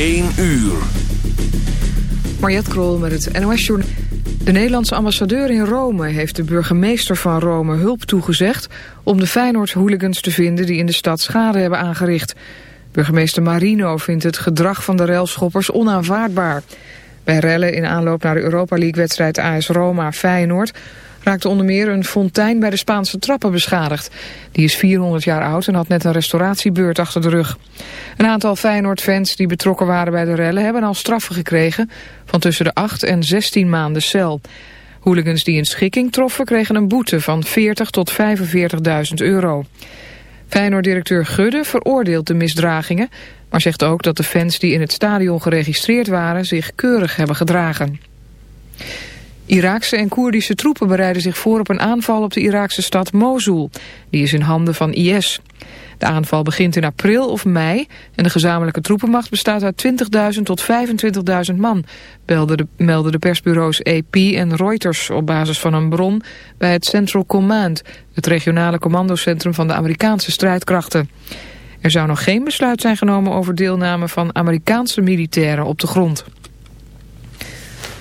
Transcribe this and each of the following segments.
1 uur. Mariette Krol met het NOS Journal. De Nederlandse ambassadeur in Rome heeft de burgemeester van Rome hulp toegezegd... om de Feyenoord-hooligans te vinden die in de stad schade hebben aangericht. Burgemeester Marino vindt het gedrag van de relschoppers onaanvaardbaar. Bij rellen in aanloop naar de Europa League-wedstrijd AS Roma-Feyenoord raakte onder meer een fontein bij de Spaanse trappen beschadigd. Die is 400 jaar oud en had net een restauratiebeurt achter de rug. Een aantal Feyenoord-fans die betrokken waren bij de rellen hebben al straffen gekregen van tussen de 8 en 16 maanden cel. Hooligans die een schikking troffen kregen een boete van 40 tot 45.000 euro. Feyenoord-directeur Gudde veroordeelt de misdragingen, maar zegt ook dat de fans die in het stadion geregistreerd waren zich keurig hebben gedragen. Iraakse en Koerdische troepen bereiden zich voor op een aanval op de Iraakse stad Mosul. Die is in handen van IS. De aanval begint in april of mei en de gezamenlijke troepenmacht bestaat uit 20.000 tot 25.000 man, de, melden de persbureaus AP en Reuters op basis van een bron bij het Central Command, het regionale commandocentrum van de Amerikaanse strijdkrachten. Er zou nog geen besluit zijn genomen over deelname van Amerikaanse militairen op de grond.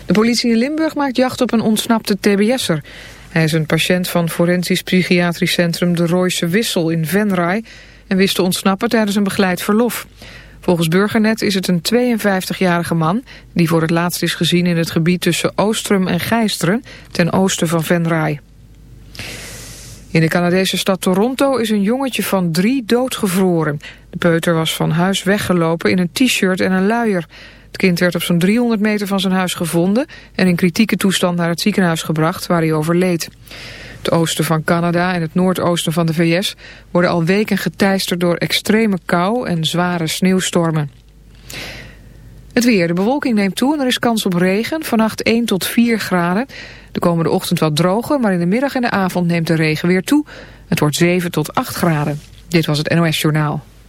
De politie in Limburg maakt jacht op een ontsnapte tbs'er. Hij is een patiënt van forensisch psychiatrisch centrum De Royse Wissel in Venray... en wist te ontsnappen tijdens een begeleid verlof. Volgens Burgernet is het een 52-jarige man... die voor het laatst is gezien in het gebied tussen Oostrum en Gijsteren... ten oosten van Venray. In de Canadese stad Toronto is een jongetje van drie doodgevroren. De peuter was van huis weggelopen in een t-shirt en een luier... Het kind werd op zo'n 300 meter van zijn huis gevonden en in kritieke toestand naar het ziekenhuis gebracht waar hij overleed. Het oosten van Canada en het noordoosten van de VS worden al weken geteisterd door extreme kou en zware sneeuwstormen. Het weer. De bewolking neemt toe en er is kans op regen. Vannacht 1 tot 4 graden. De komende ochtend wat droger, maar in de middag en de avond neemt de regen weer toe. Het wordt 7 tot 8 graden. Dit was het NOS Journaal.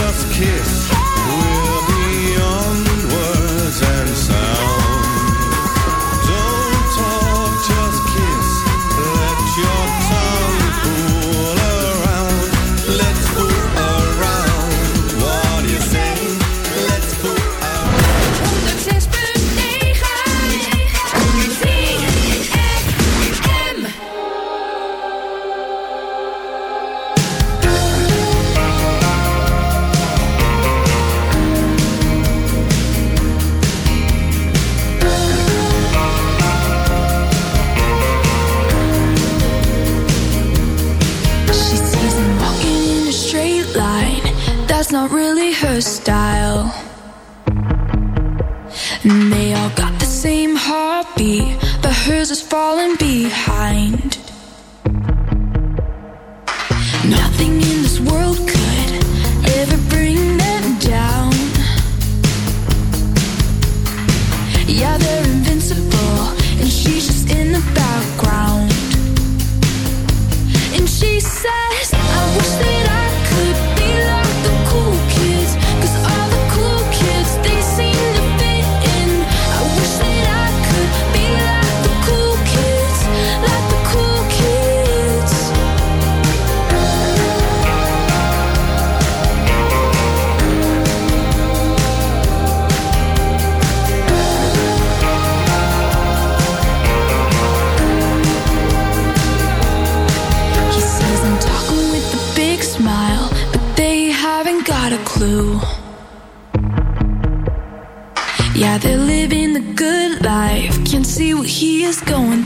just kiss.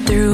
The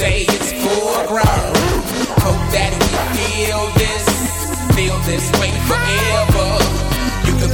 Say it's foreground. Hope that we feel this, feel this way forever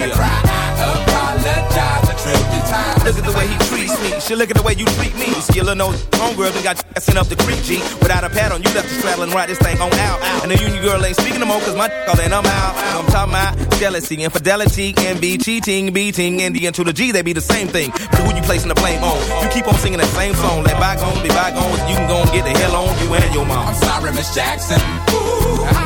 your cry. I apologize a trillion times. Look at the way he treats me. She look at the way you treat me. Little nose homegirl done got sent up the creek, G. Without a pad on, you left the straddle and ride this thing on out. And the union girl ain't speaking no more, cause my all in, I'm out. I'm talking about jealousy, infidelity, envy, cheating, beating, and the to the G, they be the same thing. But who you placing the blame on? You keep on singing that same song. Let bygones be bygones. You can go and get the hell on you and your mom. I'm sorry, Miss Jackson. Ooh,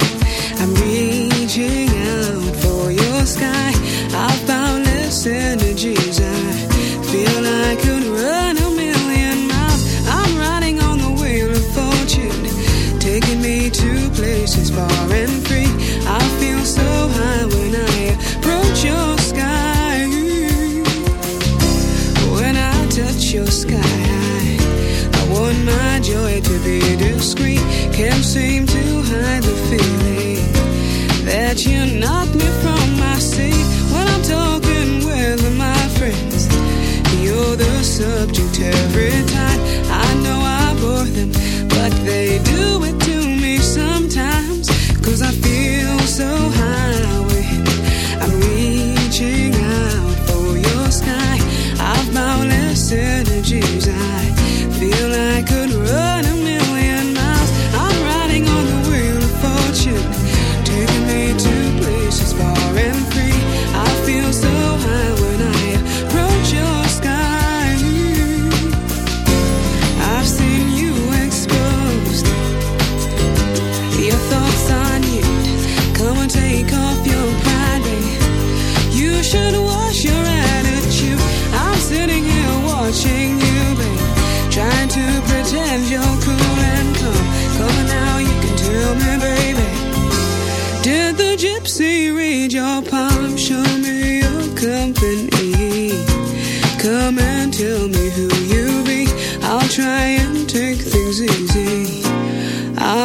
far and free. I feel so high when I approach your sky. When I touch your sky, I want my joy to be discreet. Can't seem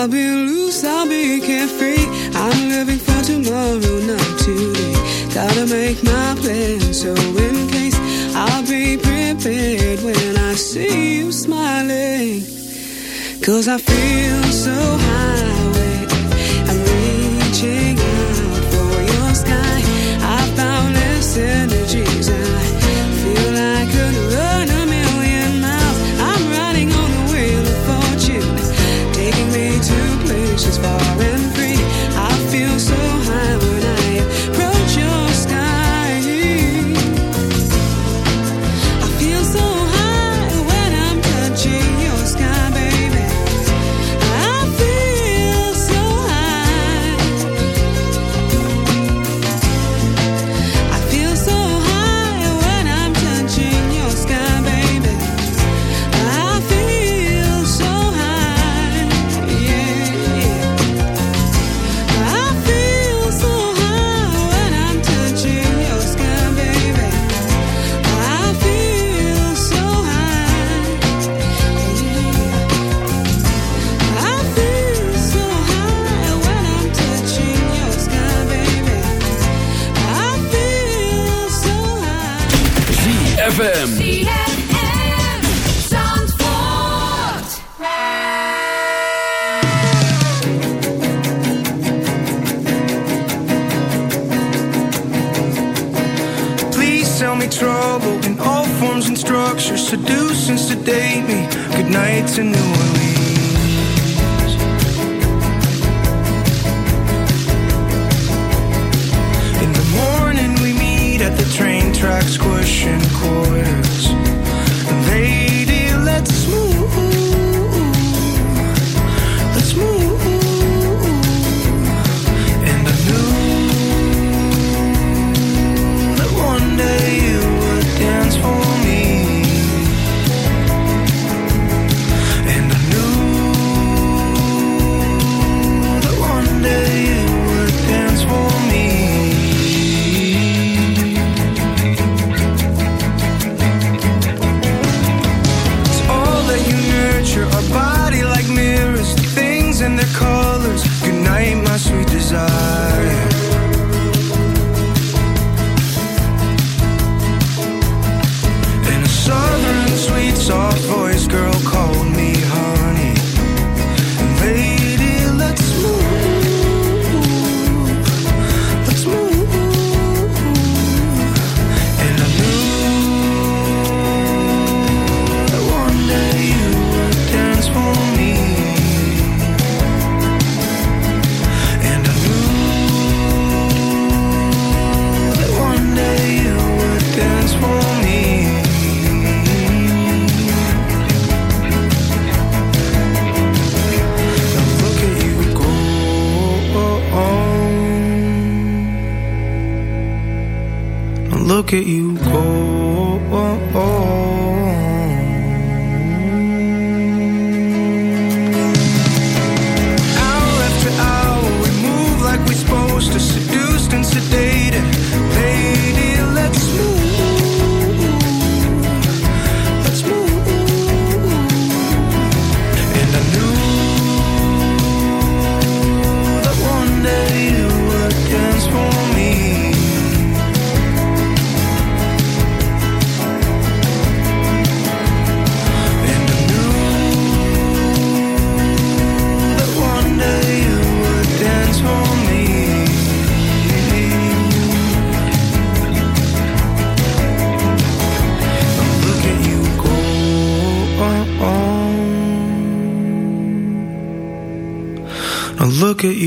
I'll be loose, I'll be carefree. I'm living for tomorrow, not today. Gotta make my plan, so in case I'll be prepared when I see you smiling. Cause I feel so high.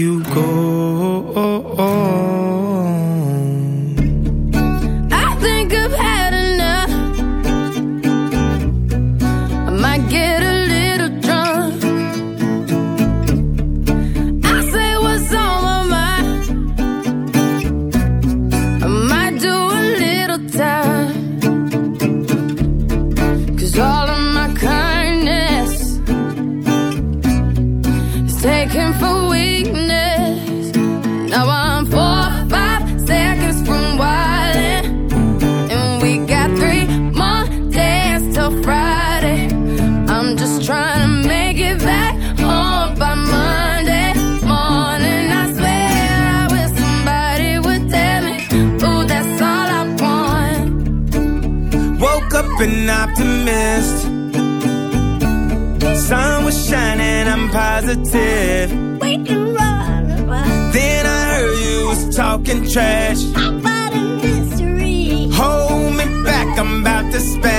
you go. Positive. We can run. Then I heard you was talking trash. Mystery? Hold me back, I'm about to spend.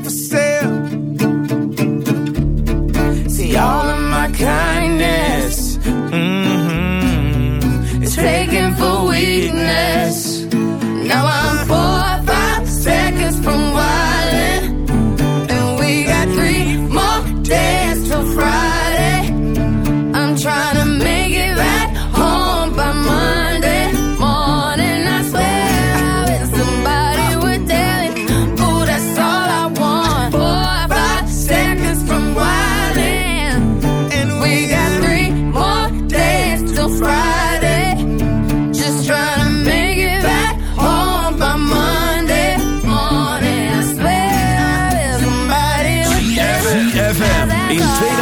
taken for weakness. Now I'm